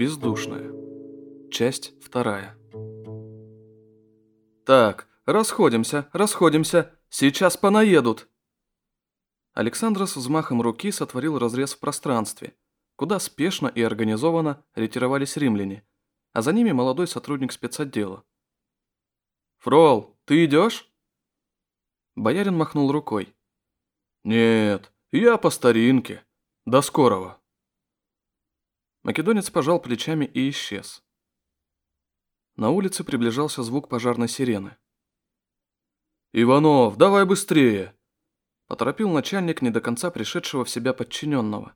Бездушная. Часть вторая. Так, расходимся, расходимся. Сейчас понаедут. Александр с взмахом руки сотворил разрез в пространстве, куда спешно и организованно ретировались римляне, а за ними молодой сотрудник спецотдела. «Фрол, ты идешь?» Боярин махнул рукой. «Нет, я по старинке. До скорого». Македонец пожал плечами и исчез. На улице приближался звук пожарной сирены. «Иванов, давай быстрее!» Поторопил начальник не до конца пришедшего в себя подчиненного.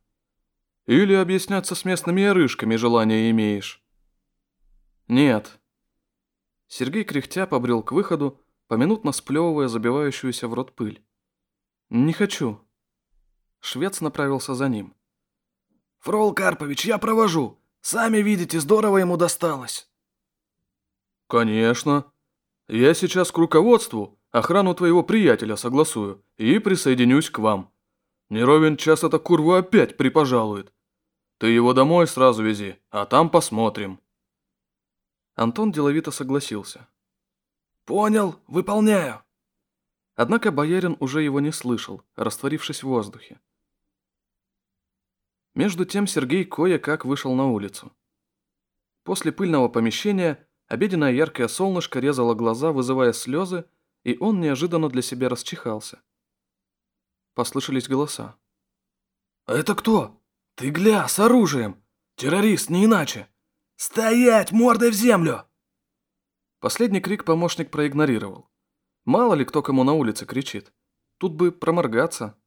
«Или объясняться с местными ярышками желание имеешь?» «Нет». Сергей кряхтя побрел к выходу, поминутно сплевывая забивающуюся в рот пыль. «Не хочу». Швец направился за ним. «Фрол Карпович, я провожу. Сами видите, здорово ему досталось». «Конечно. Я сейчас к руководству охрану твоего приятеля согласую и присоединюсь к вам. Не ровен час эта курва опять припожалует. Ты его домой сразу вези, а там посмотрим». Антон деловито согласился. «Понял, выполняю». Однако боярин уже его не слышал, растворившись в воздухе. Между тем Сергей кое-как вышел на улицу. После пыльного помещения обеденное яркое солнышко резало глаза, вызывая слезы, и он неожиданно для себя расчихался. Послышались голоса. «Это кто? Ты гля, с оружием! Террорист, не иначе! Стоять, мордой в землю!» Последний крик помощник проигнорировал. Мало ли кто кому на улице кричит. Тут бы проморгаться.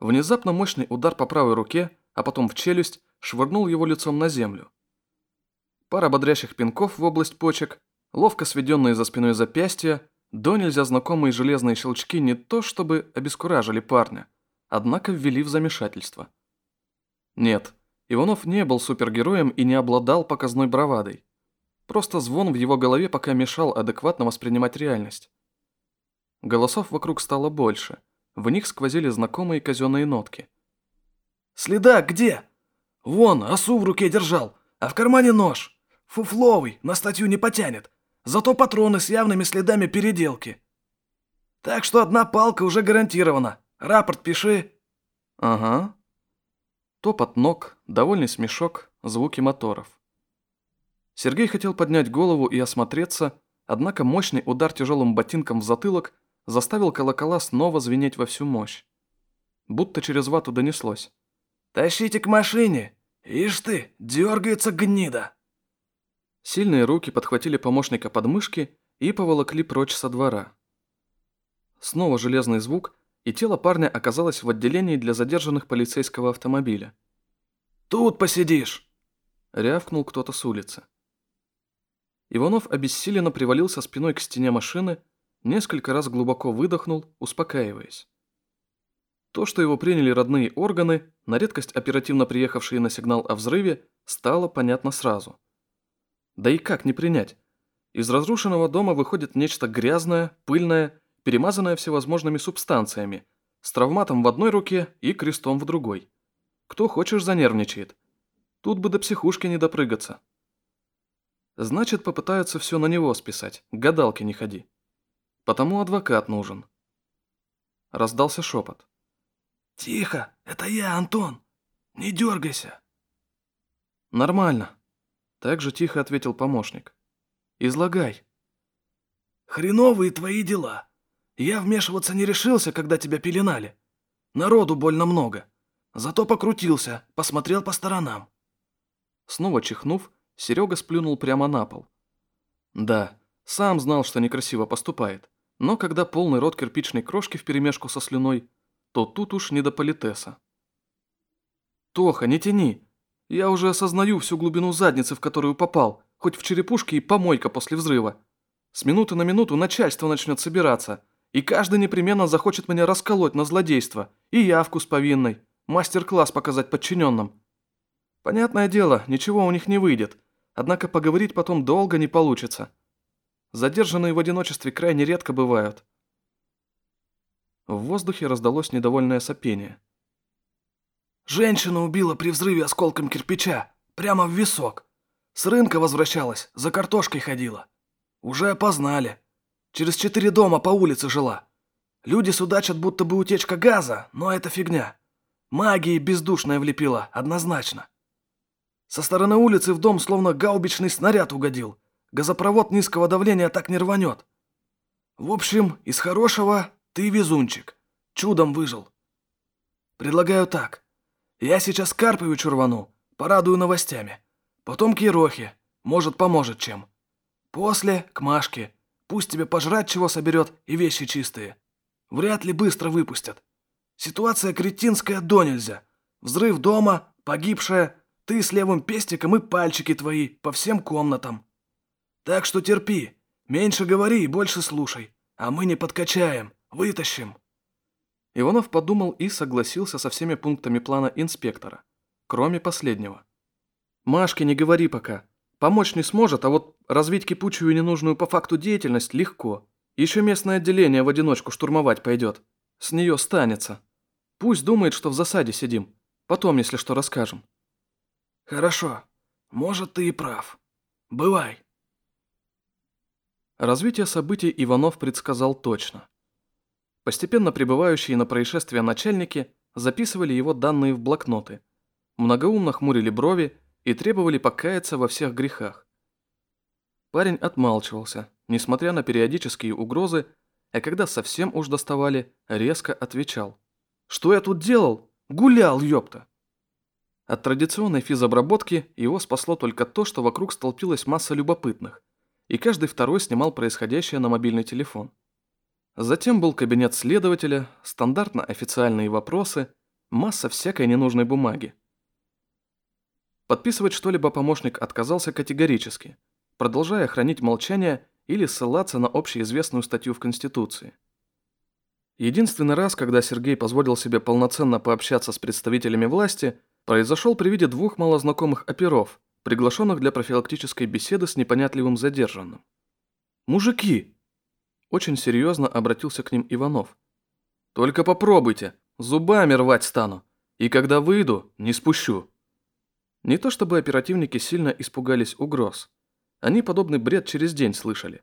Внезапно мощный удар по правой руке, а потом в челюсть, швырнул его лицом на землю. Пара бодрящих пинков в область почек, ловко сведенные за спиной запястья, до нельзя знакомые железные щелчки не то чтобы обескуражили парня, однако ввели в замешательство. Нет, Иванов не был супергероем и не обладал показной бравадой. Просто звон в его голове пока мешал адекватно воспринимать реальность. Голосов вокруг стало больше – в них сквозили знакомые казенные нотки. «Следак где?» «Вон, осу в руке держал, а в кармане нож. Фуфловый, на статью не потянет. Зато патроны с явными следами переделки. Так что одна палка уже гарантирована. Рапорт пиши». «Ага». Топот ног, довольный смешок, звуки моторов. Сергей хотел поднять голову и осмотреться, однако мощный удар тяжелым ботинком в затылок заставил колокола снова звенеть во всю мощь. Будто через вату донеслось. «Тащите к машине! Ишь ты, дергается гнида!» Сильные руки подхватили помощника под мышки и поволокли прочь со двора. Снова железный звук, и тело парня оказалось в отделении для задержанных полицейского автомобиля. «Тут посидишь!» – рявкнул кто-то с улицы. Иванов обессиленно привалился спиной к стене машины, несколько раз глубоко выдохнул, успокаиваясь. То, что его приняли родные органы, на редкость оперативно приехавшие на сигнал о взрыве, стало понятно сразу. Да и как не принять? Из разрушенного дома выходит нечто грязное, пыльное, перемазанное всевозможными субстанциями, с травматом в одной руке и крестом в другой. Кто хочешь занервничает. Тут бы до психушки не допрыгаться. Значит, попытаются все на него списать, гадалки не ходи. Потому адвокат нужен. Раздался шепот. «Тихо, это я, Антон. Не дергайся». «Нормально», – так же тихо ответил помощник. «Излагай». «Хреновые твои дела. Я вмешиваться не решился, когда тебя пеленали. Народу больно много. Зато покрутился, посмотрел по сторонам». Снова чихнув, Серега сплюнул прямо на пол. Да, сам знал, что некрасиво поступает, но когда полный рот кирпичной крошки вперемешку со слюной, то тут уж не до политеса. «Тоха, не тяни! Я уже осознаю всю глубину задницы, в которую попал, хоть в черепушке и помойка после взрыва. С минуты на минуту начальство начнет собираться, и каждый непременно захочет меня расколоть на злодейство, и явку с повинной, мастер-класс показать подчиненным. Понятное дело, ничего у них не выйдет, однако поговорить потом долго не получится». Задержанные в одиночестве крайне редко бывают. В воздухе раздалось недовольное сопение. «Женщина убила при взрыве осколком кирпича. прямо в висок. С рынка возвращалась, за картошкой ходила. Уже опознали. Через четыре дома по улице жила. Люди судачат, будто бы утечка газа, но это фигня. Магии бездушная влепила, однозначно. Со стороны улицы в дом словно гаубичный снаряд угодил. Газопровод низкого давления так не рванет. В общем, из хорошего ты везунчик. Чудом выжил. Предлагаю так. Я сейчас Карповичу рвану, порадую новостями. Потом к Ерохе, может, поможет чем. После к Машке. Пусть тебе пожрать чего соберет и вещи чистые. Вряд ли быстро выпустят. Ситуация кретинская до нельзя. Взрыв дома, погибшая, ты с левым пестиком и пальчики твои по всем комнатам. Так что терпи, меньше говори и больше слушай, а мы не подкачаем, вытащим». Иванов подумал и согласился со всеми пунктами плана инспектора, кроме последнего. «Машке не говори пока. Помочь не сможет, а вот развить кипучую и ненужную по факту деятельность легко. Еще местное отделение в одиночку штурмовать пойдет. С нее станется. Пусть думает, что в засаде сидим. Потом, если что, расскажем». «Хорошо. Может, ты и прав. Бывай». Развитие событий Иванов предсказал точно. Постепенно прибывающие на происшествие начальники записывали его данные в блокноты, многоумно хмурили брови и требовали покаяться во всех грехах. Парень отмалчивался, несмотря на периодические угрозы, а когда совсем уж доставали, резко отвечал. «Что я тут делал? Гулял, ёпта!» От традиционной физобработки его спасло только то, что вокруг столпилась масса любопытных, и каждый второй снимал происходящее на мобильный телефон. Затем был кабинет следователя, стандартно официальные вопросы, масса всякой ненужной бумаги. Подписывать что-либо помощник отказался категорически, продолжая хранить молчание или ссылаться на общеизвестную статью в Конституции. Единственный раз, когда Сергей позволил себе полноценно пообщаться с представителями власти, произошел при виде двух малознакомых оперов, приглашенных для профилактической беседы с непонятливым задержанным. «Мужики!» Очень серьезно обратился к ним Иванов. «Только попробуйте, зубами рвать стану, и когда выйду, не спущу». Не то чтобы оперативники сильно испугались угроз. Они подобный бред через день слышали.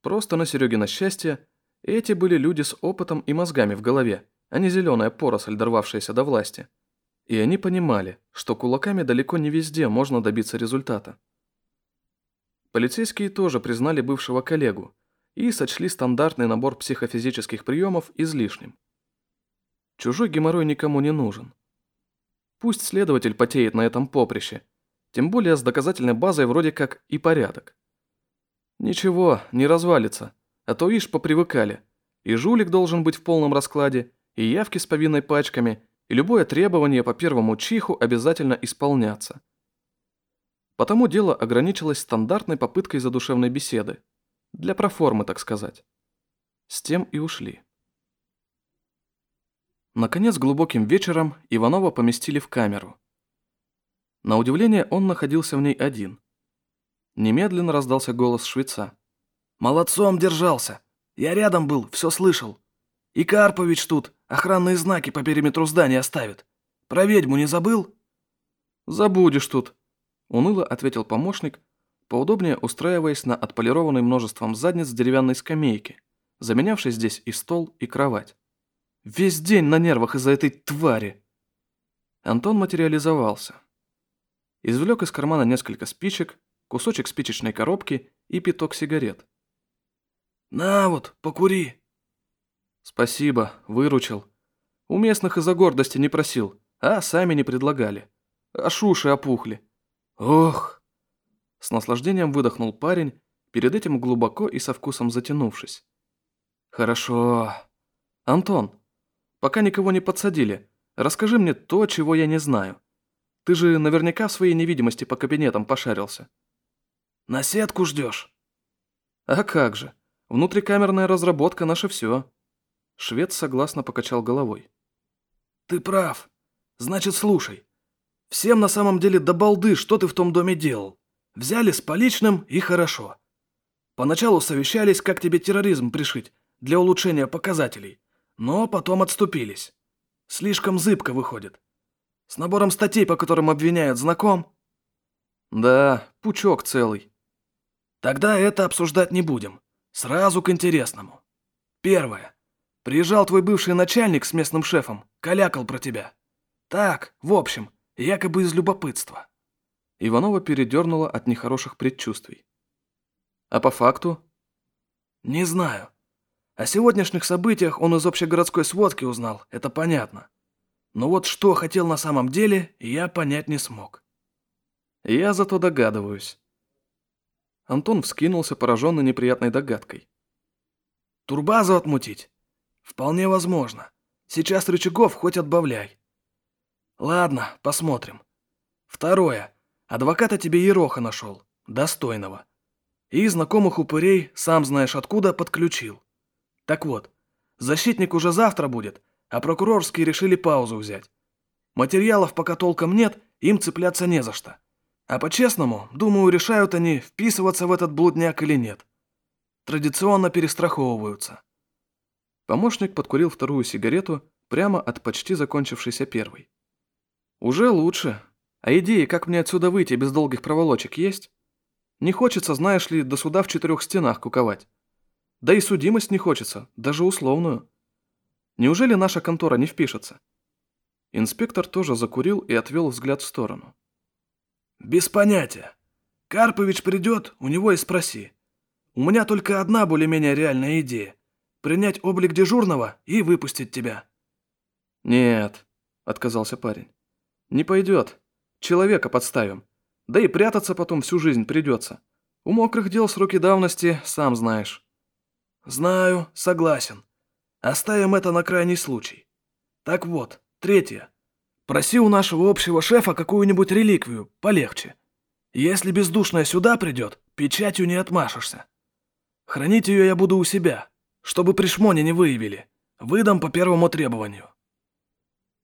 Просто на Серегино счастье эти были люди с опытом и мозгами в голове, а не зеленая поросль, дорвавшаяся до власти. И они понимали, что кулаками далеко не везде можно добиться результата. Полицейские тоже признали бывшего коллегу и сочли стандартный набор психофизических приемов излишним. Чужой геморрой никому не нужен. Пусть следователь потеет на этом поприще, тем более с доказательной базой вроде как и порядок. Ничего, не развалится, а то ишь попривыкали. И жулик должен быть в полном раскладе, и явки с повинной пачками – и любое требование по первому чиху обязательно исполняться. Потому дело ограничилось стандартной попыткой задушевной беседы. Для проформы, так сказать. С тем и ушли. Наконец, глубоким вечером Иванова поместили в камеру. На удивление, он находился в ней один. Немедленно раздался голос швеца. «Молодцом держался. Я рядом был, все слышал. И Карпович тут, Охранные знаки по периметру здания оставит. Про ведьму не забыл?» «Забудешь тут», — уныло ответил помощник, поудобнее устраиваясь на отполированной множеством задниц деревянной скамейке, заменявшей здесь и стол, и кровать. «Весь день на нервах из-за этой твари!» Антон материализовался. Извлек из кармана несколько спичек, кусочек спичечной коробки и пяток сигарет. «На вот, покури!» «Спасибо, выручил. У местных из-за гордости не просил, а сами не предлагали. Аж уши опухли. Ох!» С наслаждением выдохнул парень, перед этим глубоко и со вкусом затянувшись. «Хорошо. Антон, пока никого не подсадили, расскажи мне то, чего я не знаю. Ты же наверняка в своей невидимости по кабинетам пошарился». «На сетку ждешь?» «А как же. Внутрикамерная разработка – наше все. Швед согласно покачал головой. «Ты прав. Значит, слушай. Всем на самом деле до балды, что ты в том доме делал. Взяли с поличным и хорошо. Поначалу совещались, как тебе терроризм пришить, для улучшения показателей, но потом отступились. Слишком зыбко выходит. С набором статей, по которым обвиняют, знаком?» Да, пучок целый. Тогда это обсуждать не будем. Сразу к интересному. Первое. Приезжал твой бывший начальник с местным шефом, калякал про тебя. Так, в общем, якобы из любопытства. Иванова передернула от нехороших предчувствий. А по факту? Не знаю. О сегодняшних событиях он из общегородской сводки узнал, это понятно. Но вот что хотел на самом деле, я понять не смог. Я зато догадываюсь. Антон вскинулся, пораженный неприятной догадкой. Турбазу отмутить? Вполне возможно. Сейчас рычагов хоть отбавляй. Ладно, посмотрим. Второе. Адвоката тебе Ероха нашел. Достойного. И знакомых упырей, сам знаешь откуда, подключил. Так вот, защитник уже завтра будет, а прокурорские решили паузу взять. Материалов пока толком нет, им цепляться не за что. А по-честному, думаю, решают они, вписываться в этот блудняк или нет. Традиционно перестраховываются. Помощник подкурил вторую сигарету прямо от почти закончившейся первой. «Уже лучше. А идеи, как мне отсюда выйти без долгих проволочек, есть? Не хочется, знаешь ли, до суда в четырех стенах куковать. Да и судимость не хочется, даже условную. Неужели наша контора не впишется?» Инспектор тоже закурил и отвел взгляд в сторону. «Без понятия. Карпович придет, у него и спроси. У меня только одна более-менее реальная идея. Принять облик дежурного и выпустить тебя». «Нет», — отказался парень. «Не пойдет. Человека подставим. Да и прятаться потом всю жизнь придется. У мокрых дел сроки давности, сам знаешь». «Знаю, согласен. Оставим это на крайний случай. Так вот, третье. Проси у нашего общего шефа какую-нибудь реликвию, полегче. Если бездушная сюда придет, печатью не отмашешься. Хранить ее я буду у себя, чтобы при шмоне не выявили. Выдам по первому требованию».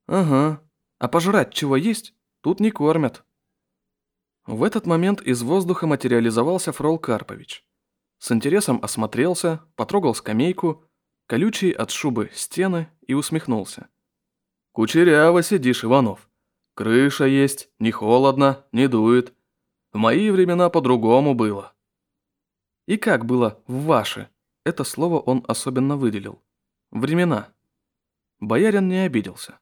«Ага. А пожрать чего есть? Тут не кормят». В этот момент из воздуха материализовался Фрол Карпович. С интересом осмотрелся, потрогал скамейку, колючий от шубы стены и усмехнулся. «Кучеряво сидишь, Иванов. Крыша есть, не холодно, не дует. В мои времена по-другому было». И как было в ваши? Это слово он особенно выделил. Времена. Боярин не обиделся.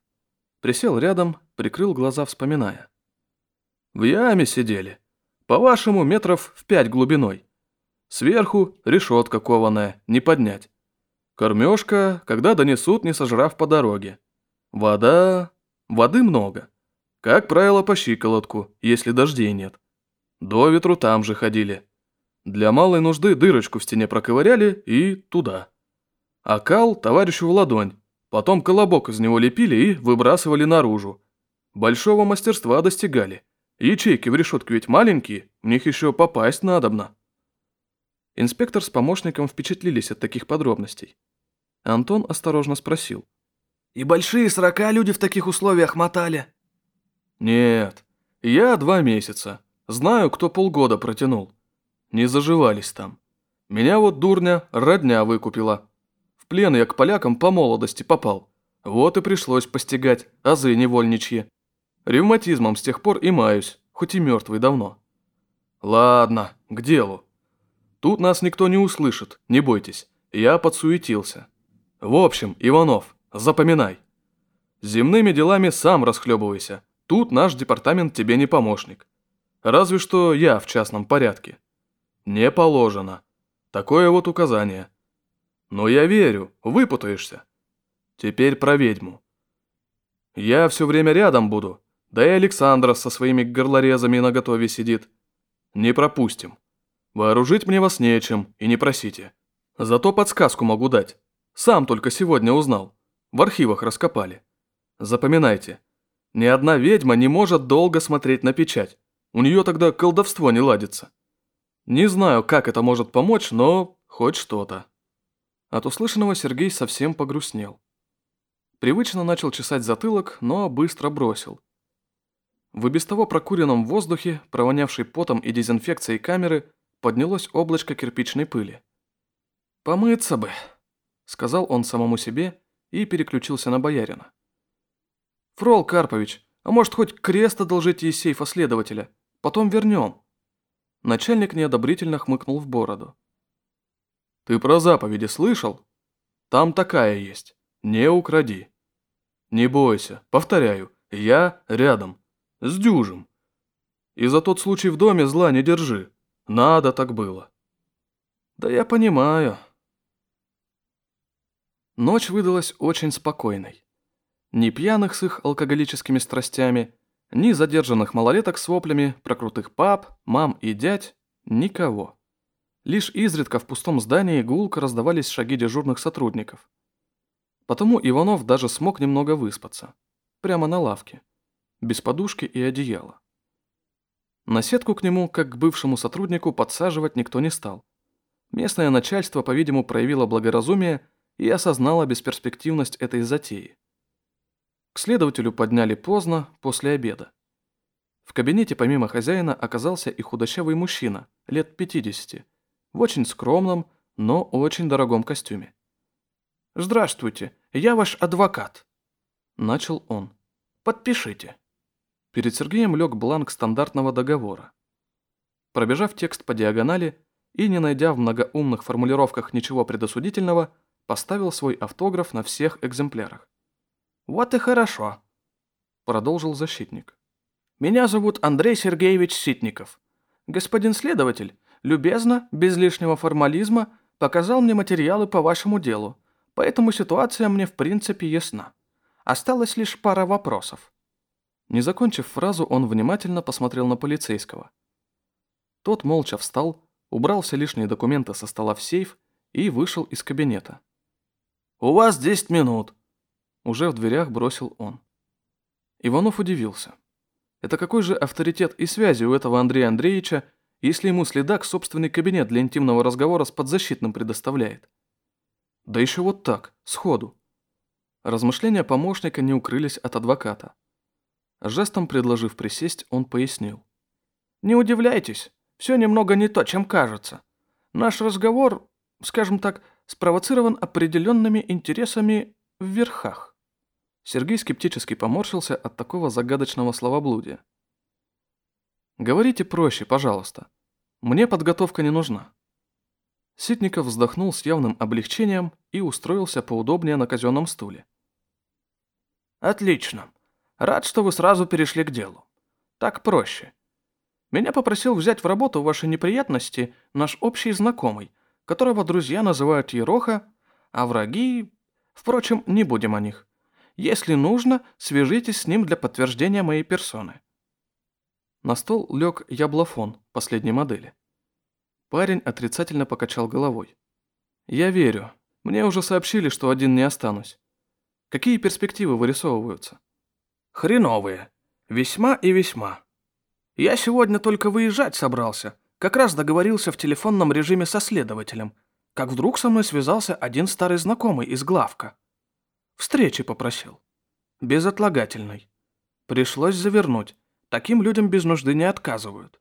Присел рядом, прикрыл глаза, вспоминая. В яме сидели. По-вашему, метров в пять глубиной. Сверху решетка кованая, не поднять. Кормежка, когда донесут, не сожрав по дороге. Вода... Воды много. Как правило, по щиколотку, если дождей нет. До ветру там же ходили. Для малой нужды дырочку в стене проковыряли и туда. А кал товарищу в ладонь. Потом колобок из него лепили и выбрасывали наружу. Большого мастерства достигали. Ячейки в решетке ведь маленькие, в них еще попасть надобно. Инспектор с помощником впечатлились от таких подробностей. Антон осторожно спросил. И большие срока люди в таких условиях мотали. Нет, я два месяца. Знаю, кто полгода протянул. Не заживались там. Меня вот дурня родня выкупила. В плен я к полякам по молодости попал. Вот и пришлось постигать азы невольничьи. Ревматизмом с тех пор и маюсь, хоть и мертвый давно. Ладно, к делу. Тут нас никто не услышит, не бойтесь. Я подсуетился. В общем, Иванов, Запоминай. Земными делами сам расхлебывайся. Тут наш департамент тебе не помощник. Разве что я в частном порядке. Не положено. Такое вот указание. Но я верю, выпутаешься. Теперь про ведьму. Я все время рядом буду, да и Александра со своими горлорезами наготове сидит. Не пропустим. Вооружить мне вас нечем и не просите. Зато подсказку могу дать. Сам только сегодня узнал. В архивах раскопали. Запоминайте, ни одна ведьма не может долго смотреть на печать. У нее тогда колдовство не ладится. Не знаю, как это может помочь, но хоть что-то. От услышанного Сергей совсем погрустнел. Привычно начал чесать затылок, но быстро бросил. В и без того прокуренном воздухе, провонявшей потом и дезинфекцией камеры, поднялось облачко кирпичной пыли. «Помыться бы», — сказал он самому себе и переключился на боярина. «Фрол Карпович, а может хоть крест одолжите из сейфа следователя? потом вернем». Начальник неодобрительно хмыкнул в бороду. «Ты про заповеди слышал? Там такая есть. Не укради. Не бойся, повторяю, я рядом. С дюжем. И за тот случай в доме зла не держи. Надо так было». «Да я понимаю». Ночь выдалась очень спокойной. Ни пьяных с их алкоголическими страстями, ни задержанных малолеток с воплями про крутых пап, мам и дядь, никого. Лишь изредка в пустом здании гулко раздавались шаги дежурных сотрудников. Потому Иванов даже смог немного выспаться. Прямо на лавке. Без подушки и одеяла. На сетку к нему, как к бывшему сотруднику, подсаживать никто не стал. Местное начальство, по-видимому, проявило благоразумие и осознало бесперспективность этой затеи. К следователю подняли поздно, после обеда. В кабинете помимо хозяина оказался и худощавый мужчина, лет 50, в очень скромном, но очень дорогом костюме. «Здравствуйте, я ваш адвокат», – начал он. «Подпишите». Перед Сергеем лег бланк стандартного договора. Пробежав текст по диагонали и не найдя в многоумных формулировках ничего предосудительного, поставил свой автограф на всех экземплярах. «Вот и хорошо», – продолжил защитник. «Меня зовут Андрей Сергеевич Ситников. Господин следователь любезно, без лишнего формализма, показал мне материалы по вашему делу, поэтому ситуация мне в принципе ясна. Осталось лишь пара вопросов». Не закончив фразу, он внимательно посмотрел на полицейского. Тот молча встал, убрал все лишние документы со стола в сейф и вышел из кабинета. «У вас 10 минут», уже в дверях бросил он. Иванов удивился. Это какой же авторитет и связи у этого Андрея Андреевича, если ему следак собственный кабинет для интимного разговора с подзащитным предоставляет? Да еще вот так, сходу. Размышления помощника не укрылись от адвоката. Жестом предложив присесть, он пояснил. «Не удивляйтесь, все немного не то, чем кажется. Наш разговор, скажем так, спровоцирован определенными интересами в верхах. Сергей скептически поморщился от такого загадочного словоблудия. «Говорите проще, пожалуйста. Мне подготовка не нужна». Ситников вздохнул с явным облегчением и устроился поудобнее на казенном стуле. «Отлично. Рад, что вы сразу перешли к делу. Так проще. Меня попросил взять в работу ваши неприятности наш общий знакомый, которого друзья называют Ероха, а враги... Впрочем, не будем о них. Если нужно, свяжитесь с ним для подтверждения моей персоны». На стол лег яблофон последней модели. Парень отрицательно покачал головой. «Я верю. Мне уже сообщили, что один не останусь. Какие перспективы вырисовываются?» «Хреновые. Весьма и весьма. Я сегодня только выезжать собрался. Как раз договорился в телефонном режиме со следователем. Как вдруг со мной связался один старый знакомый из главка. Встречи попросил. Безотлагательной. Пришлось завернуть. Таким людям без нужды не отказывают.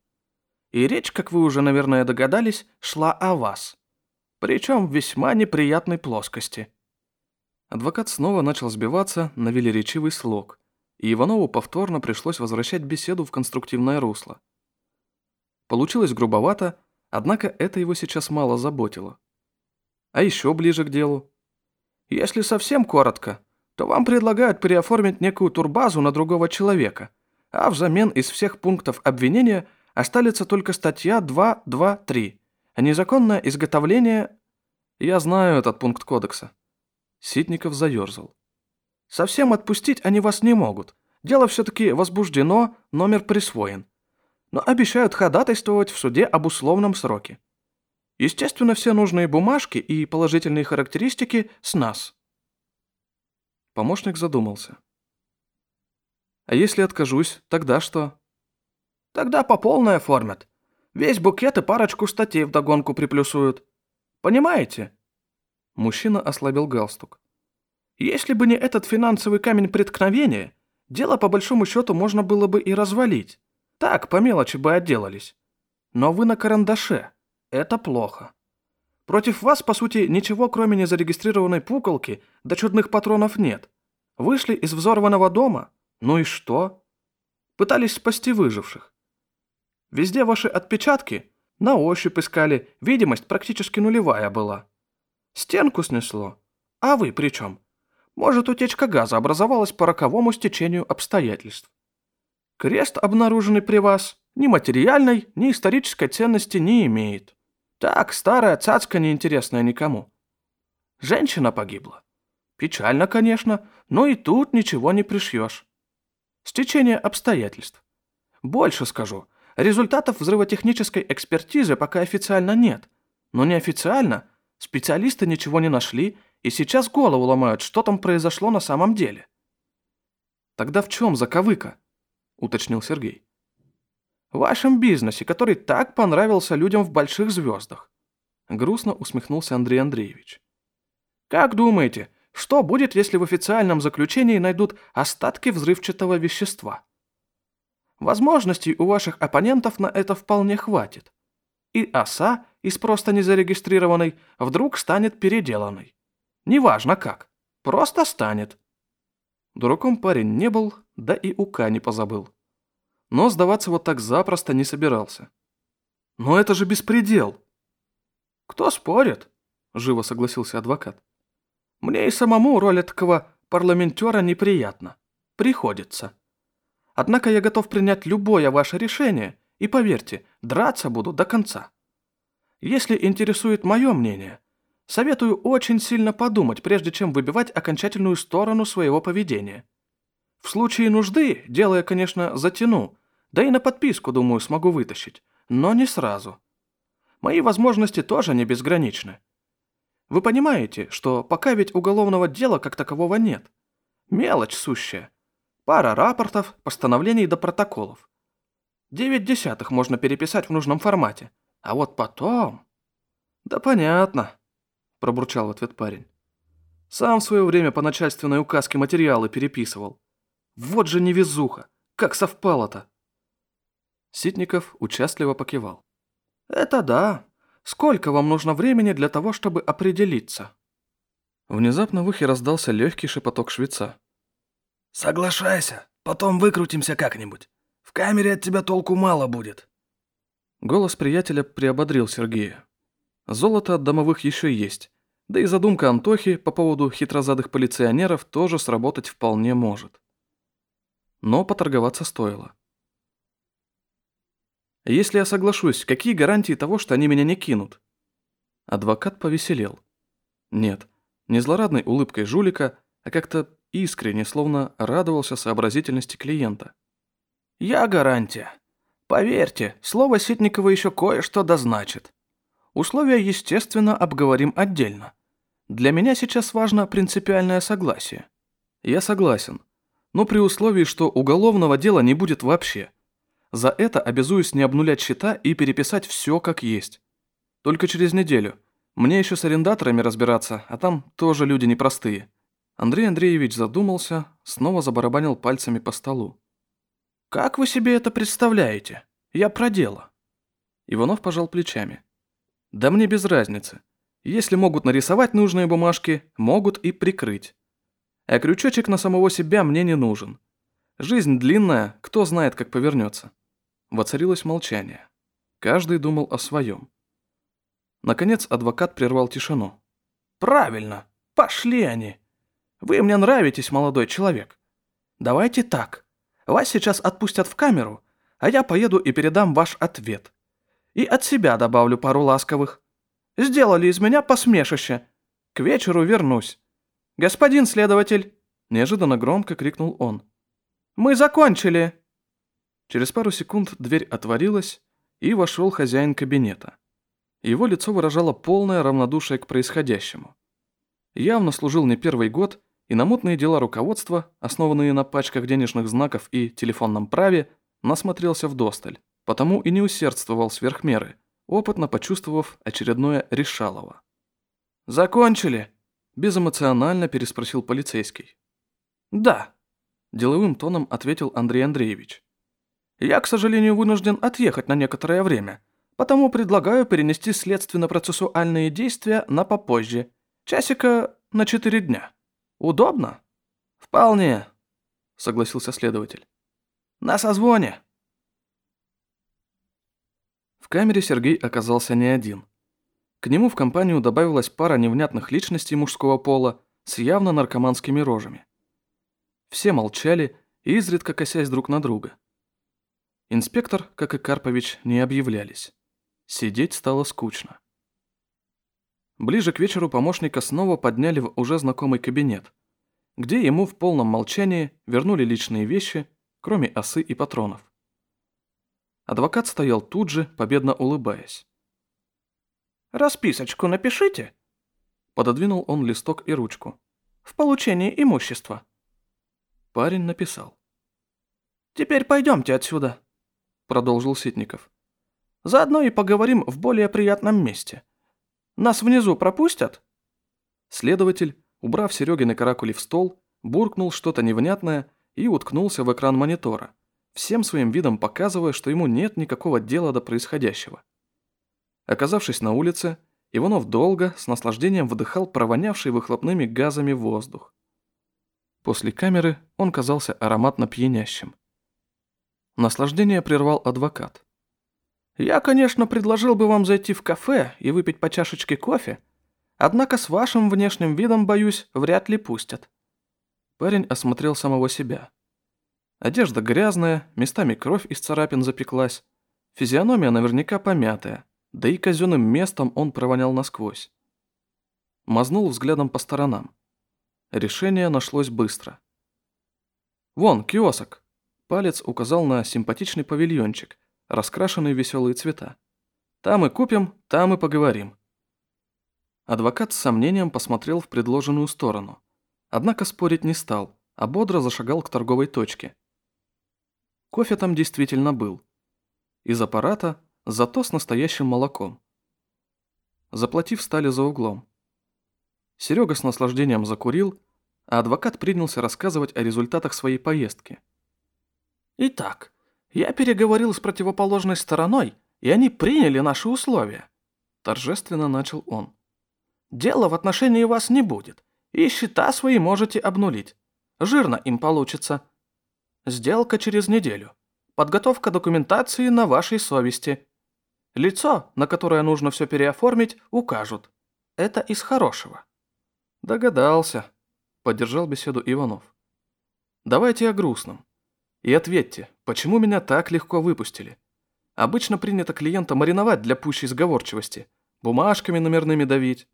И речь, как вы уже, наверное, догадались, шла о вас. Причем в весьма неприятной плоскости. Адвокат снова начал сбиваться на велеречивый слог, и Иванову повторно пришлось возвращать беседу в конструктивное русло. Получилось грубовато, однако это его сейчас мало заботило. А еще ближе к делу. Если совсем коротко, то вам предлагают переоформить некую турбазу на другого человека, а взамен из всех пунктов обвинения останется только статья 223 «Незаконное изготовление...» Я знаю этот пункт кодекса. Ситников заерзал. Совсем отпустить они вас не могут. Дело все-таки возбуждено, номер присвоен. Но обещают ходатайствовать в суде об условном сроке. Естественно, все нужные бумажки и положительные характеристики с нас. Помощник задумался. А если откажусь, тогда что? Тогда по полной оформят. Весь букет и парочку статей вдогонку приплюсуют. Понимаете? Мужчина ослабил галстук. Если бы не этот финансовый камень преткновения, дело по большому счету можно было бы и развалить. Так, по мелочи бы отделались. Но вы на карандаше. Это плохо. Против вас, по сути, ничего кроме незарегистрированной пуколки да чудных патронов нет. Вышли из взорванного дома? Ну и что? Пытались спасти выживших. Везде ваши отпечатки. На ощупь искали, видимость практически нулевая была. Стенку снесло. А вы при чем? Может, утечка газа образовалась по роковому стечению обстоятельств. Крест, обнаруженный при вас, ни материальной, ни исторической ценности не имеет. Так, старая цацка неинтересная никому. Женщина погибла. Печально, конечно, но и тут ничего не пришьешь. Стечение обстоятельств. Больше скажу. Результатов взрывотехнической экспертизы пока официально нет. Но неофициально специалисты ничего не нашли и сейчас голову ломают, что там произошло на самом деле. Тогда в чем заковыка? Уточнил Сергей. Вашем бизнесе, который так понравился людям в больших звездах. Грустно усмехнулся Андрей Андреевич. Как думаете, что будет, если в официальном заключении найдут остатки взрывчатого вещества? Возможностей у ваших оппонентов на это вполне хватит. И оса из просто незарегистрированной вдруг станет переделанной. Неважно как, просто станет. Дураком парень не был, да и ука не позабыл. Но сдаваться вот так запросто не собирался. «Но это же беспредел!» «Кто спорит?» – живо согласился адвокат. Мне и самому роль такого парламентера неприятна. Приходится. Однако я готов принять любое ваше решение, и поверьте, драться буду до конца. Если интересует мое мнение, советую очень сильно подумать, прежде чем выбивать окончательную сторону своего поведения. В случае нужды, дело конечно, затяну, да и на подписку, думаю, смогу вытащить, но не сразу. Мои возможности тоже не безграничны. Вы понимаете, что пока ведь уголовного дела как такового нет. Мелочь сущая. Пара рапортов, постановлений до протоколов. Девять десятых можно переписать в нужном формате. А вот потом... Да понятно, пробурчал в ответ парень. Сам в свое время по начальственной указке материалы переписывал. Вот же невезуха, как совпало-то. Ситников участливо покивал. Это да, Сколько вам нужно времени для того, чтобы определиться?» Внезапно в ухе раздался легкий шепоток швеца. «Соглашайся, потом выкрутимся как-нибудь. В камере от тебя толку мало будет». Голос приятеля приободрил Сергея. Золото от домовых еще есть, да и задумка Антохи по поводу хитрозадых полиционеров тоже сработать вполне может. Но поторговаться стоило. Если я соглашусь, какие гарантии того, что они меня не кинут? Адвокат повеселел. Нет, не злорадной улыбкой жулика, а как-то искренне, словно радовался сообразительности клиента. «Я гарантия. Поверьте, слово Ситникова еще кое-что дозначит. Условия, естественно, обговорим отдельно. Для меня сейчас важно принципиальное согласие». «Я согласен, но при условии, что уголовного дела не будет вообще. За это обязуюсь не обнулять счета и переписать все как есть. Только через неделю. Мне еще с арендаторами разбираться, а там тоже люди непростые». Андрей Андреевич задумался, снова забарабанил пальцами по столу. «Как вы себе это представляете? Я про дело». Иванов пожал плечами. «Да мне без разницы. Если могут нарисовать нужные бумажки, могут и прикрыть. А крючочек на самого себя мне не нужен. Жизнь длинная, кто знает, как повернется. Воцарилось молчание. Каждый думал о своем. Наконец адвокат прервал тишину. «Правильно. Пошли они. Вы мне нравитесь, молодой человек. Давайте так. Вас сейчас отпустят в камеру, а я поеду и передам ваш ответ. И от себя добавлю пару ласковых. Сделали из меня посмешище. К вечеру вернусь. Господин следователь!» Неожиданно громко крикнул он. «Мы закончили!» Через пару секунд дверь отворилась, и вошел хозяин кабинета. Его лицо выражало полное равнодушие к происходящему. Явно служил не первый год, и на мутные дела руководства, основанные на пачках денежных знаков и телефонном праве, насмотрелся вдосталь, потому и не усердствовал сверх меры, опытно почувствовав очередное решалово. «Закончили?» – безэмоционально переспросил полицейский. «Да», – деловым тоном ответил Андрей Андреевич. Я, к сожалению, вынужден отъехать на некоторое время, потому предлагаю перенести следственно-процессуальные действия на попозже, часика на четыре дня. Удобно? Вполне, согласился следователь. На созвоне. В камере Сергей оказался не один. К нему в компанию добавилась пара невнятных личностей мужского пола с явно наркоманскими рожами. Все молчали, изредка косясь друг на друга. Инспектор, как и Карпович, не объявлялись. Сидеть стало скучно. Ближе к вечеру помощника снова подняли в уже знакомый кабинет, где ему в полном молчании вернули личные вещи, кроме осы и патронов. Адвокат стоял тут же, победно улыбаясь. «Расписочку напишите», — пододвинул он листок и ручку. «В получении имущества». Парень написал. «Теперь пойдемте отсюда», — продолжил Ситников. «Заодно и поговорим в более приятном месте. Нас внизу пропустят?» Следователь, убрав Серегины каракули в стол, буркнул что-то невнятное и уткнулся в экран монитора, всем своим видом показывая, что ему нет никакого дела до происходящего. Оказавшись на улице, Иванов долго, с наслаждением вдыхал провонявший выхлопными газами воздух. После камеры он казался ароматно пьянящим. Наслаждение прервал адвокат. «Я, конечно, предложил бы вам зайти в кафе и выпить по чашечке кофе, однако с вашим внешним видом, боюсь, вряд ли пустят». Парень осмотрел самого себя. Одежда грязная, местами кровь из царапин запеклась, физиономия наверняка помятая, да и казенным местом он провонял насквозь. Мазнул взглядом по сторонам. Решение нашлось быстро. «Вон, киосок!» Палец указал на симпатичный павильончик, раскрашенный в веселые цвета. «Там и купим, там и поговорим». Адвокат с сомнением посмотрел в предложенную сторону. Однако спорить не стал, а бодро зашагал к торговой точке. Кофе там действительно был. Из аппарата, зато с настоящим молоком. Заплатив, стали за углом. Серега с наслаждением закурил, а адвокат принялся рассказывать о результатах своей поездки. «Итак, я переговорил с противоположной стороной, и они приняли наши условия», торжественно начал он. «Дела в отношении вас не будет, и счета свои можете обнулить. Жирно им получится. Сделка через неделю. Подготовка документации на вашей совести. Лицо, на которое нужно все переоформить, укажут. Это из хорошего». «Догадался», — поддержал беседу Иванов. «Давайте о грустном. И ответьте, почему меня так легко выпустили? Обычно принято клиента мариновать для пущей сговорчивости, бумажками номерными давить».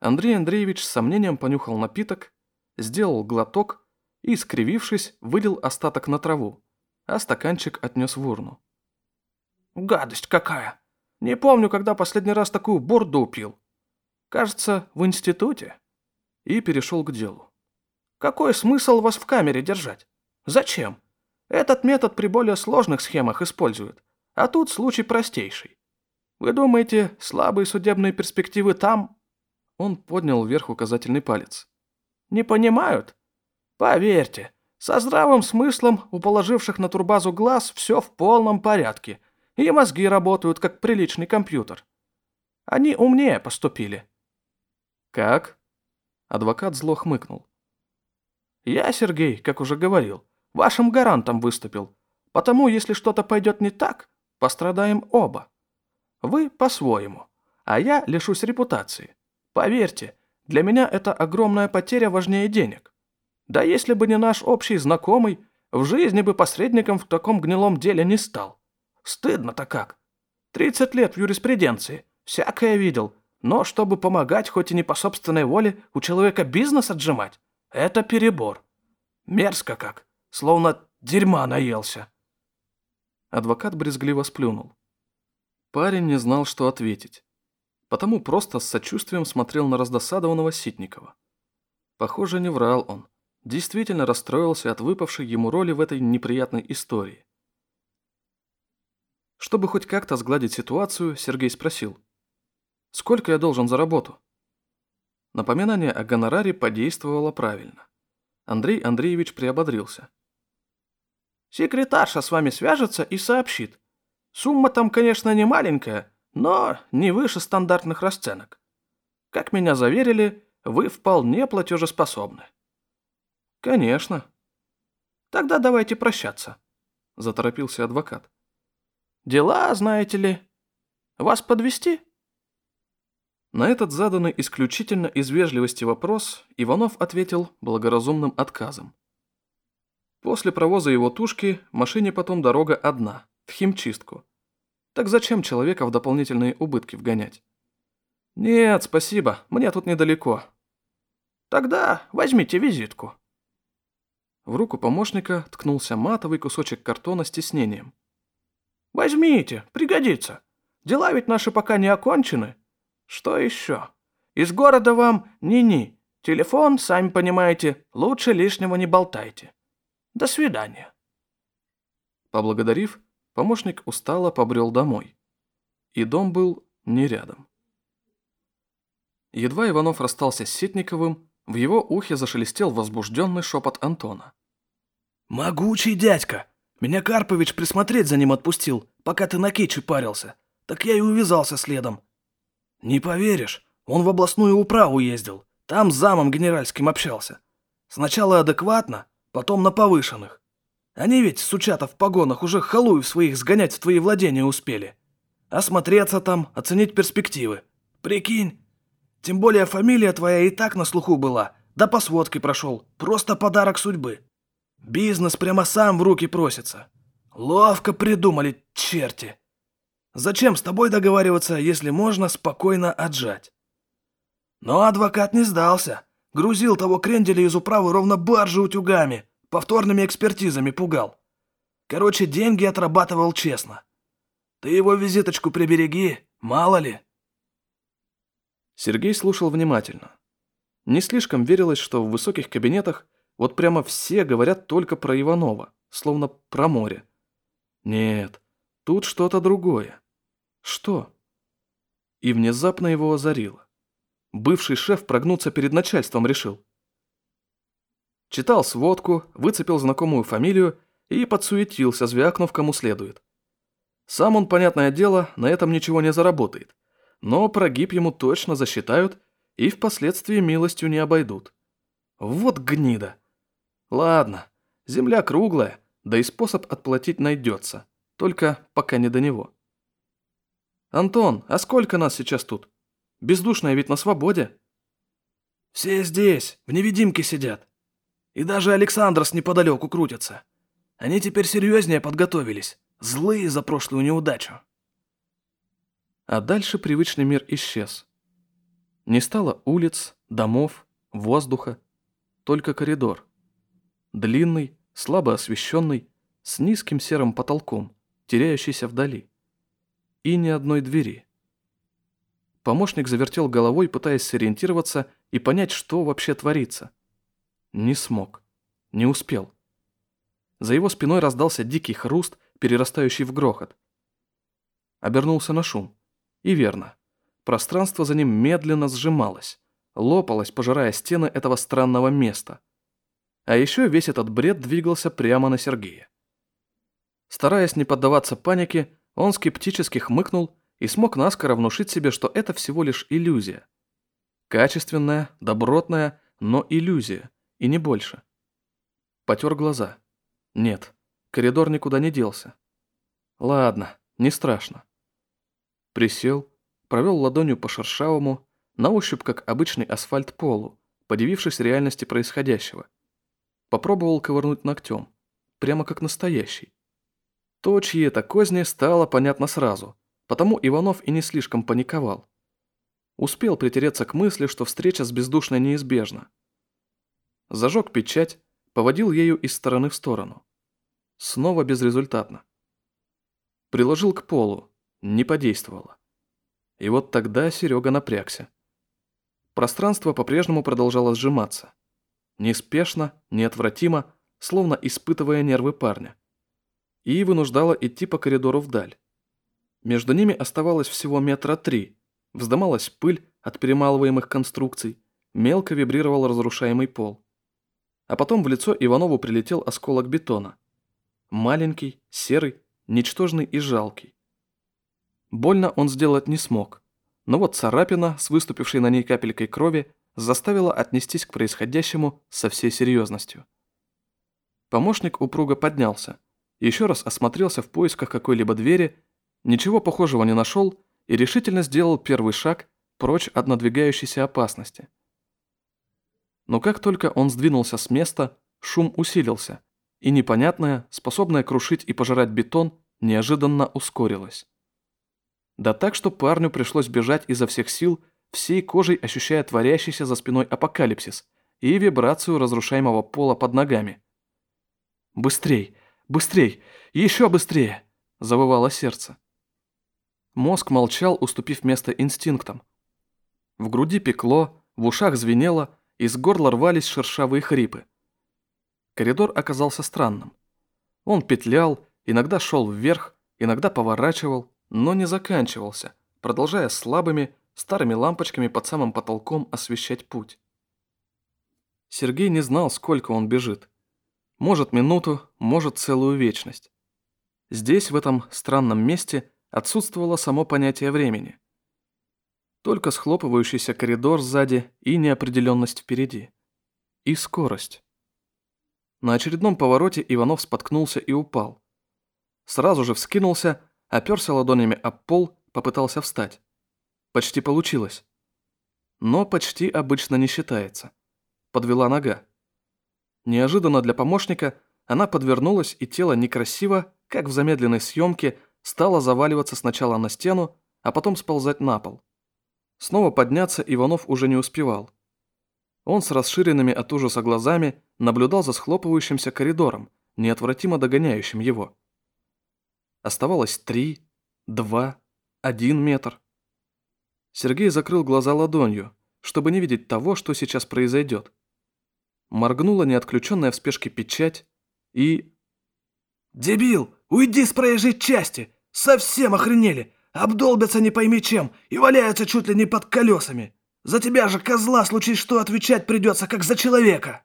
Андрей Андреевич с сомнением понюхал напиток, сделал глоток и, скривившись, вылил остаток на траву, а стаканчик отнес в урну. «Гадость какая! Не помню, когда последний раз такую бурду пил. Кажется, в институте». И перешел к делу. «Какой смысл вас в камере держать? Зачем? Этот метод при более сложных схемах используют, а тут случай простейший. Вы думаете, слабые судебные перспективы там?» Он поднял вверх указательный палец. «Не понимают? Поверьте, со здравым смыслом у положивших на турбазу глаз все в полном порядке, и мозги работают как приличный компьютер. Они умнее поступили. Как? Адвокат зло хмыкнул. Я, Сергей, как уже говорил, вашим гарантом выступил. Потому, если что-то пойдет не так, пострадаем оба. Вы по-своему, а я лишусь репутации. Поверьте, для меня это огромная потеря важнее денег. Да если бы не наш общий знакомый, в жизни бы посредником в таком гнилом деле не стал. Стыдно-то как. 30 лет в юриспруденции, всякое видел, но чтобы помогать, хоть и не по собственной воле, у человека бизнес отжимать, это перебор. Мерзко как, словно дерьма наелся. Адвокат брезгливо сплюнул. Парень не знал, что ответить, потому просто с сочувствием смотрел на раздосадованного Ситникова. Похоже, не врал он действительно расстроился от выпавшей ему роли в этой неприятной истории. Чтобы хоть как-то сгладить ситуацию, Сергей спросил. «Сколько я должен за работу?» Напоминание о гонораре подействовало правильно. Андрей Андреевич приободрился. «Секретарша с вами свяжется и сообщит. Сумма там, конечно, не маленькая, но не выше стандартных расценок. Как меня заверили, вы вполне платежеспособны». «Конечно». «Тогда давайте прощаться», – заторопился адвокат. «Дела, знаете ли, Вас подвести? На этот заданный исключительно из вежливости вопрос Иванов ответил благоразумным отказом. После провоза его тушки машине потом дорога одна, в химчистку. Так зачем человека в дополнительные убытки вгонять? Нет, спасибо, мне тут недалеко. Тогда возьмите визитку. В руку помощника ткнулся матовый кусочек картона с тиснением. Возьмите, пригодится. Дела ведь наши пока не окончены. Что еще? Из города вам ни-ни. Телефон, сами понимаете, лучше лишнего не болтайте. До свидания. Поблагодарив, помощник устало побрел домой. И дом был не рядом. Едва Иванов расстался с Ситниковым, в его ухе зашелестел возбужденный шепот Антона. «Могучий дядька! Меня Карпович присмотреть за ним отпустил, пока ты на кетче парился. Так я и увязался следом. Не поверишь, он в областную управу ездил, там с замом генеральским общался. Сначала адекватно, потом на повышенных. Они ведь, сучата в погонах, уже халуев своих сгонять в твои владения успели. Осмотреться там, оценить перспективы. Прикинь. Тем более фамилия твоя и так на слуху была, да по сводке прошел. Просто подарок судьбы. Бизнес прямо сам в руки просится. Ловко придумали, черти. Зачем с тобой договариваться, если можно спокойно отжать? Но адвокат не сдался. Грузил того кренделя из управы ровно баржи утюгами, повторными экспертизами пугал. Короче, деньги отрабатывал честно. Ты его визиточку прибереги, мало ли. Сергей слушал внимательно. Не слишком верилось, что в высоких кабинетах вот прямо все говорят только про Иванова, словно про море. Нет, тут что-то другое. Что? И внезапно его озарило. Бывший шеф прогнуться перед начальством решил. Читал сводку, выцепил знакомую фамилию и подсуетился, звякнув кому следует. Сам он, понятное дело, на этом ничего не заработает, но прогиб ему точно засчитают и впоследствии милостью не обойдут. Вот гнида. Ладно, земля круглая, да и способ отплатить найдется, только пока не до него. «Антон, а сколько нас сейчас тут? Бездушная ведь на свободе». «Все здесь, в невидимке сидят. И даже Александрос неподалеку крутится. Они теперь серьезнее подготовились, злые за прошлую неудачу». А дальше привычный мир исчез. Не стало улиц, домов, воздуха, только коридор. Длинный, слабо освещенный, с низким серым потолком, теряющийся вдали и ни одной двери. Помощник завертел головой, пытаясь сориентироваться и понять, что вообще творится. Не смог. Не успел. За его спиной раздался дикий хруст, перерастающий в грохот. Обернулся на шум. И верно. Пространство за ним медленно сжималось, лопалось, пожирая стены этого странного места. А еще весь этот бред двигался прямо на Сергея. Стараясь не поддаваться панике, он скептически хмыкнул и смог наскоро внушить себе, что это всего лишь иллюзия. Качественная, добротная, но иллюзия, и не больше. Потер глаза. Нет, коридор никуда не делся. Ладно, не страшно. Присел, провел ладонью по шершавому, на ощупь как обычный асфальт полу, подивившись реальности происходящего. Попробовал ковырнуть ногтем, прямо как настоящий. То, чьи это козни, стало понятно сразу, потому Иванов и не слишком паниковал. Успел притереться к мысли, что встреча с бездушной неизбежна. Зажег печать, поводил ею из стороны в сторону. Снова безрезультатно. Приложил к полу, не подействовало. И вот тогда Серега напрягся. Пространство по-прежнему продолжало сжиматься. Неспешно, неотвратимо, словно испытывая нервы парня и вынуждала идти по коридору вдаль. Между ними оставалось всего метра три. Вздымалась пыль от перемалываемых конструкций, мелко вибрировал разрушаемый пол. А потом в лицо Иванову прилетел осколок бетона. Маленький, серый, ничтожный и жалкий. Больно он сделать не смог, но вот царапина с выступившей на ней капелькой крови заставила отнестись к происходящему со всей серьезностью. Помощник упруго поднялся, еще раз осмотрелся в поисках какой-либо двери, ничего похожего не нашел и решительно сделал первый шаг прочь от надвигающейся опасности. Но как только он сдвинулся с места, шум усилился, и непонятное, способное крушить и пожирать бетон, неожиданно ускорилось. Да так, что парню пришлось бежать изо всех сил, всей кожей ощущая творящийся за спиной апокалипсис и вибрацию разрушаемого пола под ногами. «Быстрей! Быстрей! Еще быстрее!» – завывало сердце. Мозг молчал, уступив место инстинктам. В груди пекло, в ушах звенело, из горла рвались шершавые хрипы. Коридор оказался странным. Он петлял, иногда шел вверх, иногда поворачивал, но не заканчивался, продолжая слабыми, старыми лампочками под самым потолком освещать путь. Сергей не знал, сколько он бежит. Может минуту, может целую вечность. Здесь, в этом странном месте, отсутствовало само понятие времени. Только схлопывающийся коридор сзади и неопределенность впереди. И скорость. На очередном повороте Иванов споткнулся и упал. Сразу же вскинулся, оперся ладонями об пол, попытался встать. Почти получилось. Но почти обычно не считается. Подвела нога. Неожиданно для помощника она подвернулась, и тело некрасиво, как в замедленной съемке, стало заваливаться сначала на стену, а потом сползать на пол. Снова подняться Иванов уже не успевал. Он с расширенными от ужаса глазами наблюдал за схлопывающимся коридором, неотвратимо догоняющим его. Оставалось три, два, один метр. Сергей закрыл глаза ладонью, чтобы не видеть того, что сейчас произойдет. Моргнула неотключенная в спешке печать и... «Дебил, уйди с проезжей части! Совсем охренели! Обдолбятся не пойми чем и валяются чуть ли не под колесами! За тебя же, козла, случись что, отвечать придется, как за человека!»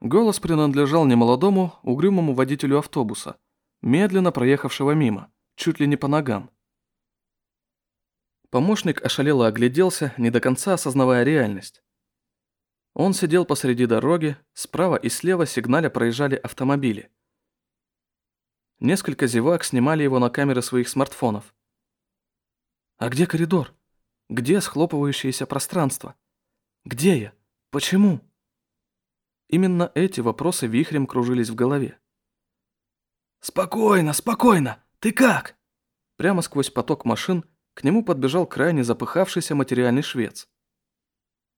Голос принадлежал немолодому, угрюмому водителю автобуса, медленно проехавшего мимо, чуть ли не по ногам. Помощник ошалело огляделся, не до конца осознавая реальность. Он сидел посреди дороги, справа и слева сигналя проезжали автомобили. Несколько зевак снимали его на камеры своих смартфонов. «А где коридор? Где схлопывающееся пространство? Где я? Почему?» Именно эти вопросы вихрем кружились в голове. «Спокойно, спокойно! Ты как?» Прямо сквозь поток машин к нему подбежал крайне запыхавшийся материальный швец.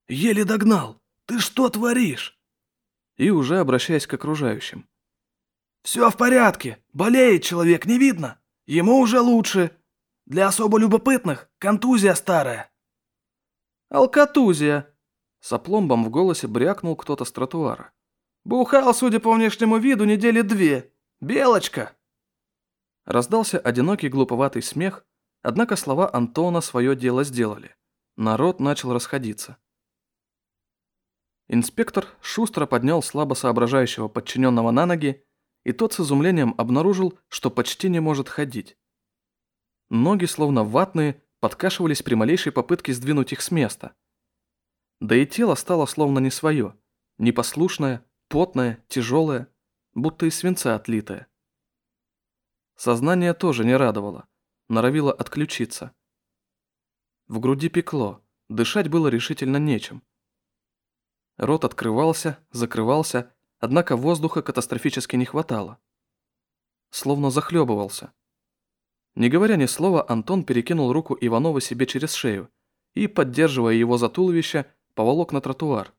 «Еле догнал! Ты что творишь?» И уже обращаясь к окружающим. «Все в порядке! Болеет человек, не видно! Ему уже лучше! Для особо любопытных контузия старая!» «Алкатузия!» С опломбом в голосе брякнул кто-то с тротуара. «Бухал, судя по внешнему виду, недели две!» Белочка!» Раздался одинокий глуповатый смех, однако слова Антона свое дело сделали. Народ начал расходиться. Инспектор шустро поднял слабо соображающего подчиненного на ноги, и тот с изумлением обнаружил, что почти не может ходить. Ноги, словно ватные, подкашивались при малейшей попытке сдвинуть их с места. Да и тело стало словно не свое, непослушное, потное, тяжелое будто из свинца отлитая. Сознание тоже не радовало, норовило отключиться. В груди пекло, дышать было решительно нечем. Рот открывался, закрывался, однако воздуха катастрофически не хватало. Словно захлебывался. Не говоря ни слова, Антон перекинул руку Иванова себе через шею и, поддерживая его за туловище, поволок на тротуар.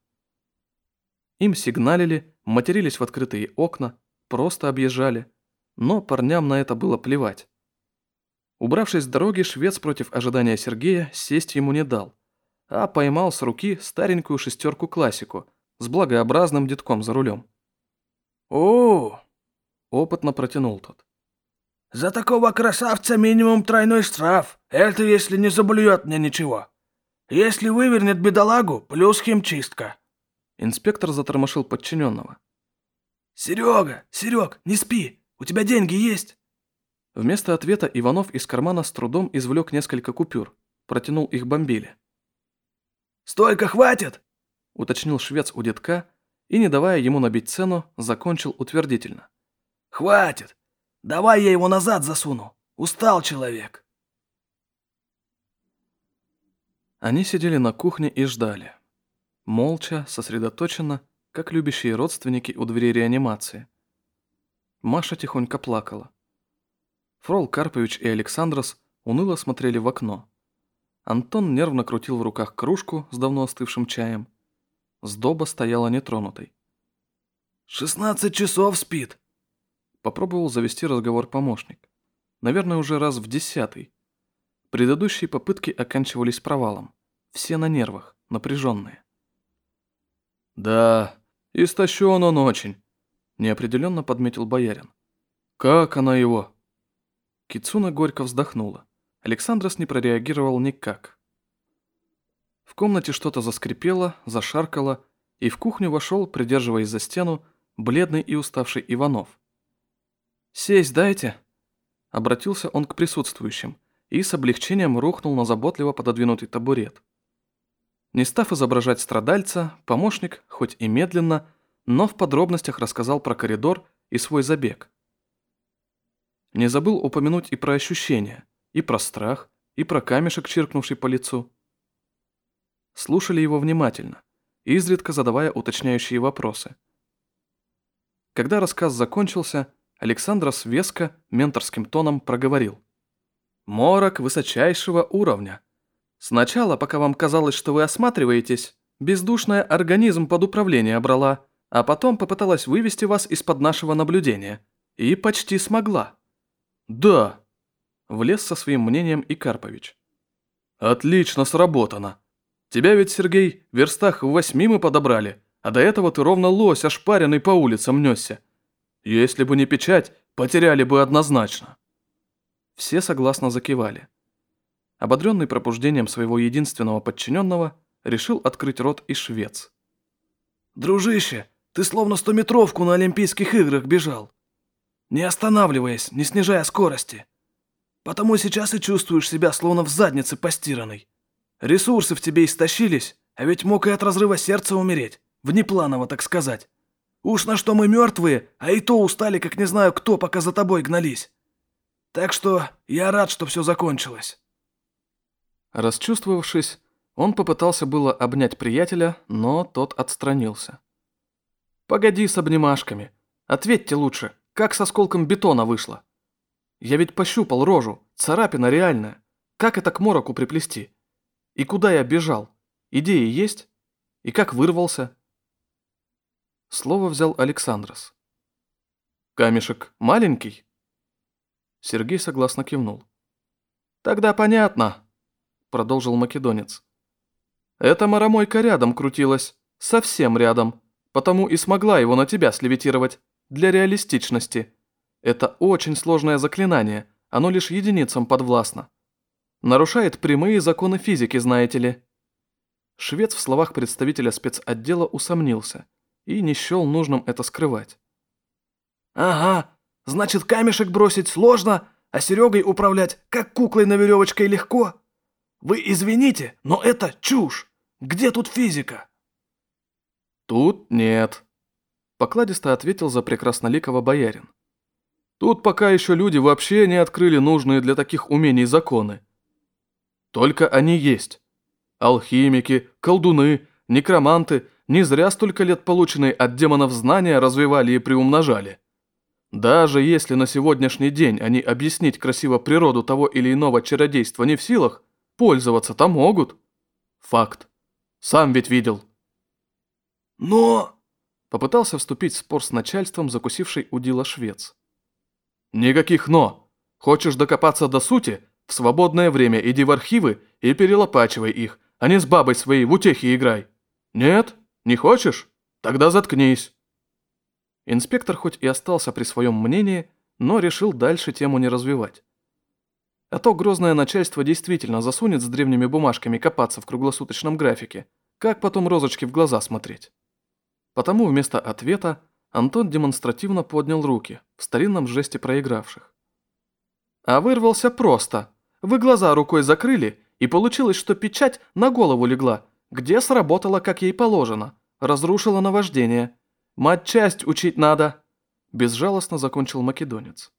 Им сигналили, матерились в открытые окна, просто объезжали, но парням на это было плевать. Убравшись с дороги, швец против ожидания Сергея сесть ему не дал, а поймал с руки старенькую шестерку-классику с благообразным детком за рулем. «О!» – опытно протянул тот. «За такого красавца минимум тройной штраф, это если не заблюет мне ничего. Если вывернет бедолагу, плюс химчистка». Инспектор затормошил подчиненного. «Серега, Серег, не спи! У тебя деньги есть?» Вместо ответа Иванов из кармана с трудом извлек несколько купюр, протянул их бомбили. «Столько хватит?» – уточнил швец у детка и, не давая ему набить цену, закончил утвердительно. «Хватит! Давай я его назад засуну! Устал человек!» Они сидели на кухне и ждали. Молча, сосредоточенно, как любящие родственники у двери реанимации. Маша тихонько плакала. Фрол Карпович и Александрос уныло смотрели в окно. Антон нервно крутил в руках кружку с давно остывшим чаем. Сдоба стояла нетронутой. «Шестнадцать часов спит!» Попробовал завести разговор помощник. Наверное, уже раз в десятый. Предыдущие попытки оканчивались провалом. Все на нервах, напряженные. «Да, истощен он очень», — неопределенно подметил боярин. «Как она его?» Кицуна горько вздохнула. Александрос не прореагировал никак. Комнате что-то заскрипело, зашаркало, и в кухню вошел, придерживаясь за стену, бледный и уставший Иванов. «Сесть дайте!» Обратился он к присутствующим и с облегчением рухнул на заботливо пододвинутый табурет. Не став изображать страдальца, помощник, хоть и медленно, но в подробностях рассказал про коридор и свой забег. Не забыл упомянуть и про ощущения, и про страх, и про камешек, чиркнувший по лицу. Слушали его внимательно, изредка задавая уточняющие вопросы. Когда рассказ закончился, Александрос веско, менторским тоном проговорил. «Морок высочайшего уровня. Сначала, пока вам казалось, что вы осматриваетесь, бездушная организм под управление брала, а потом попыталась вывести вас из-под нашего наблюдения. И почти смогла». «Да», — влез со своим мнением и Карпович. «Отлично сработано. Тебя ведь, Сергей, в верстах в восьми мы подобрали, а до этого ты ровно лось ошпаренный по улицам несся. Если бы не печать, потеряли бы однозначно». Все согласно закивали. Ободренный пробуждением своего единственного подчиненного, решил открыть рот и швец. «Дружище, ты словно стометровку на Олимпийских играх бежал. Не останавливаясь, не снижая скорости. Потому сейчас и чувствуешь себя словно в заднице постиранной. Ресурсы в тебе истощились, а ведь мог и от разрыва сердца умереть. Внепланово, так сказать. Уж на что мы мертвые, а и то устали, как не знаю кто, пока за тобой гнались. Так что я рад, что все закончилось». Расчувствовавшись, он попытался было обнять приятеля, но тот отстранился. «Погоди с обнимашками. Ответьте лучше, как с осколком бетона вышло? Я ведь пощупал рожу, царапина реальная. Как это к мороку приплести? И куда я бежал? Идеи есть? И как вырвался?» Слово взял Александрос. «Камешек маленький?» Сергей согласно кивнул. «Тогда понятно», — продолжил македонец. «Эта маромойка рядом крутилась, совсем рядом, потому и смогла его на тебя слевитировать, для реалистичности. Это очень сложное заклинание, оно лишь единицам подвластно. Нарушает прямые законы физики, знаете ли». Швец в словах представителя спецотдела усомнился и не счел нужным это скрывать. «Ага, Значит, камешек бросить сложно, а Серегой управлять, как куклой на веревочке, легко? Вы извините, но это чушь. Где тут физика?» «Тут нет», — покладисто ответил за прекрасноликого боярин. «Тут пока еще люди вообще не открыли нужные для таких умений законы. Только они есть. Алхимики, колдуны, некроманты не зря столько лет полученные от демонов знания развивали и приумножали. Даже если на сегодняшний день они объяснить красиво природу того или иного чародейства не в силах, пользоваться-то могут. Факт. Сам ведь видел. Но... Попытался вступить в спор с начальством, закусивший удила швец. Никаких «но». Хочешь докопаться до сути? В свободное время иди в архивы и перелопачивай их, а не с бабой своей в утехи играй. Нет? Не хочешь? Тогда заткнись. Инспектор хоть и остался при своем мнении, но решил дальше тему не развивать. А то грозное начальство действительно засунет с древними бумажками копаться в круглосуточном графике. Как потом розочки в глаза смотреть? Потому вместо ответа Антон демонстративно поднял руки в старинном жесте проигравших. А вырвался просто. Вы глаза рукой закрыли, и получилось, что печать на голову легла, где сработала, как ей положено, разрушила наваждение – «Матчасть учить надо!» – безжалостно закончил македонец.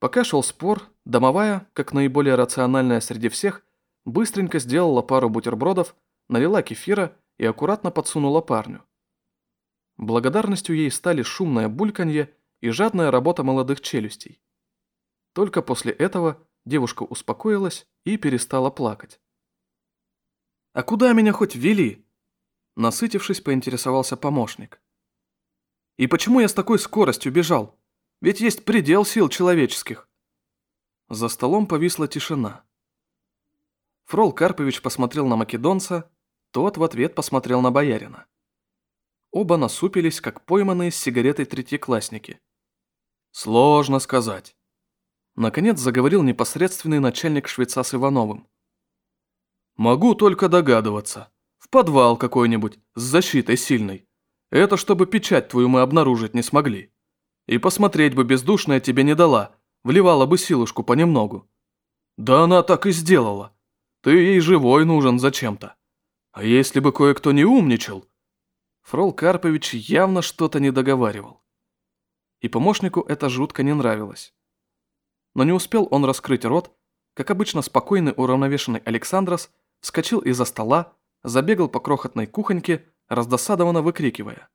Пока шел спор, домовая, как наиболее рациональная среди всех, Быстренько сделала пару бутербродов, налила кефира и аккуратно подсунула парню. Благодарностью ей стали шумное бульканье и жадная работа молодых челюстей. Только после этого девушка успокоилась и перестала плакать. «А куда меня хоть вели?» Насытившись, поинтересовался помощник. «И почему я с такой скоростью бежал? Ведь есть предел сил человеческих». За столом повисла тишина. Фрол Карпович посмотрел на македонца, тот в ответ посмотрел на боярина. Оба насупились, как пойманные с сигаретой третьеклассники. «Сложно сказать». Наконец заговорил непосредственный начальник швейца с Ивановым. «Могу только догадываться. В подвал какой-нибудь, с защитой сильной. Это чтобы печать твою мы обнаружить не смогли. И посмотреть бы бездушная тебе не дала, вливала бы силушку понемногу. Да она так и сделала. Ты ей живой нужен зачем-то. А если бы кое-кто не умничал, Фрол Карпович явно что-то не договаривал. И помощнику это жутко не нравилось. Но не успел он раскрыть рот, как обычно спокойный уравновешенный Александрос вскочил из-за стола, забегал по крохотной кухоньке, раздосадованно выкрикивая.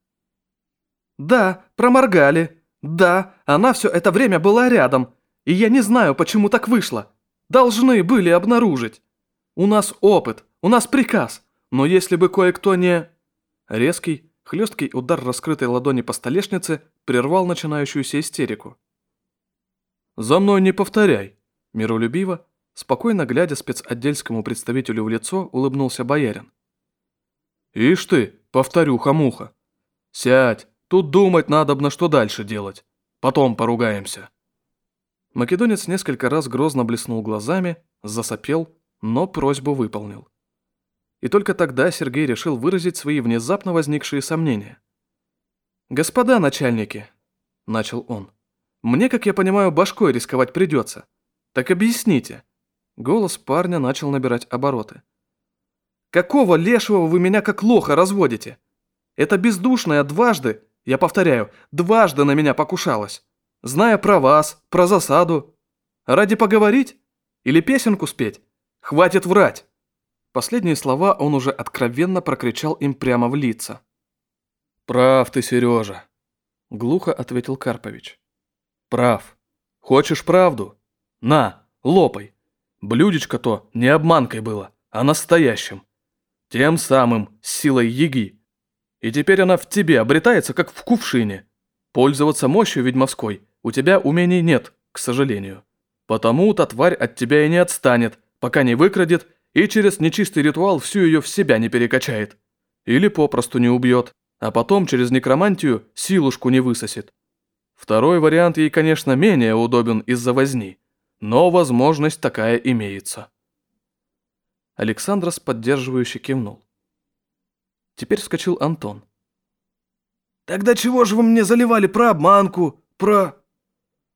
«Да, проморгали. Да, она все это время была рядом. И я не знаю, почему так вышло. Должны были обнаружить. У нас опыт, у нас приказ. Но если бы кое-кто не...» Резкий, хлесткий удар раскрытой ладони по столешнице прервал начинающуюся истерику. «За мной не повторяй!» Миролюбиво, спокойно глядя спецотдельскому представителю в лицо, улыбнулся боярин. «Ишь ты, повторюха-муха! Сядь, тут думать надобно, что дальше делать. Потом поругаемся!» Македонец несколько раз грозно блеснул глазами, засопел, но просьбу выполнил. И только тогда Сергей решил выразить свои внезапно возникшие сомнения. «Господа начальники», – начал он, – «мне, как я понимаю, башкой рисковать придется. Так объясните». Голос парня начал набирать обороты. «Какого лешего вы меня как лоха разводите? Это бездушная дважды, я повторяю, дважды на меня покушалась. Зная про вас, про засаду. Ради поговорить? Или песенку спеть? Хватит врать!» Последние слова он уже откровенно прокричал им прямо в лица. «Прав ты, Сережа», — глухо ответил Карпович. «Прав. Хочешь правду? На, лопай. Блюдечко то не обманкой было, а настоящим. Тем самым, силой яги. И теперь она в тебе обретается, как в кувшине. Пользоваться мощью ведьмовской у тебя умений нет, к сожалению. Потому-то тварь от тебя и не отстанет, пока не выкрадет и через нечистый ритуал всю ее в себя не перекачает. Или попросту не убьет, а потом через некромантию силушку не высосет. Второй вариант ей, конечно, менее удобен из-за возни, но возможность такая имеется. Александрос поддерживающе кивнул. Теперь вскочил Антон. «Тогда чего же вы мне заливали про обманку, про...»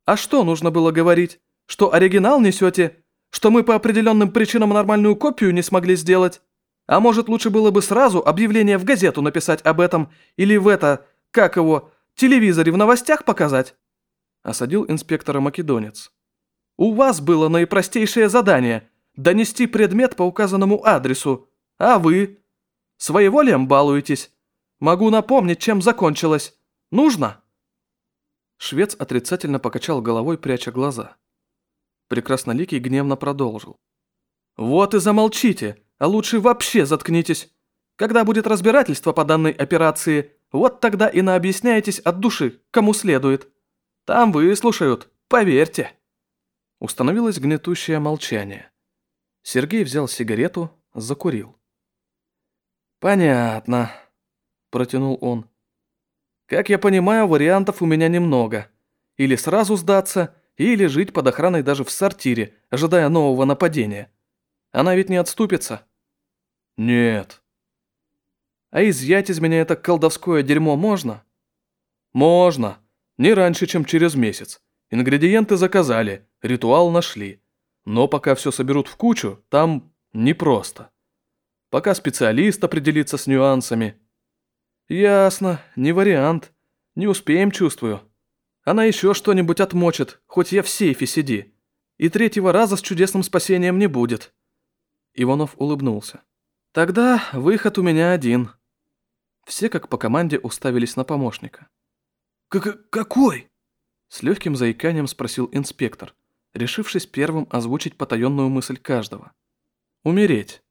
«А что нужно было говорить? Что оригинал несете что мы по определенным причинам нормальную копию не смогли сделать? А может, лучше было бы сразу объявление в газету написать об этом или в это, как его, телевизоре в новостях показать?» Осадил инспектора Македонец. «У вас было наипростейшее задание – донести предмет по указанному адресу. А вы? Своеволием балуетесь? Могу напомнить, чем закончилось. Нужно?» Швец отрицательно покачал головой, пряча глаза. Прекрасноликий гневно продолжил. «Вот и замолчите, а лучше вообще заткнитесь. Когда будет разбирательство по данной операции, вот тогда и наобъясняетесь от души, кому следует. Там выслушают, поверьте». Установилось гнетущее молчание. Сергей взял сигарету, закурил. «Понятно», – протянул он. «Как я понимаю, вариантов у меня немного. Или сразу сдаться, или жить под охраной даже в сортире, ожидая нового нападения. Она ведь не отступится. Нет. А изъять из меня это колдовское дерьмо можно? Можно. Не раньше, чем через месяц. Ингредиенты заказали, ритуал нашли. Но пока все соберут в кучу, там непросто. Пока специалист определится с нюансами. Ясно, не вариант. Не успеем, чувствую. Она еще что-нибудь отмочит, хоть я в сейфе сиди. И третьего раза с чудесным спасением не будет. Иванов улыбнулся. «Тогда выход у меня один». Все как по команде уставились на помощника. К «Какой?» С легким заиканием спросил инспектор, решившись первым озвучить потаенную мысль каждого. «Умереть».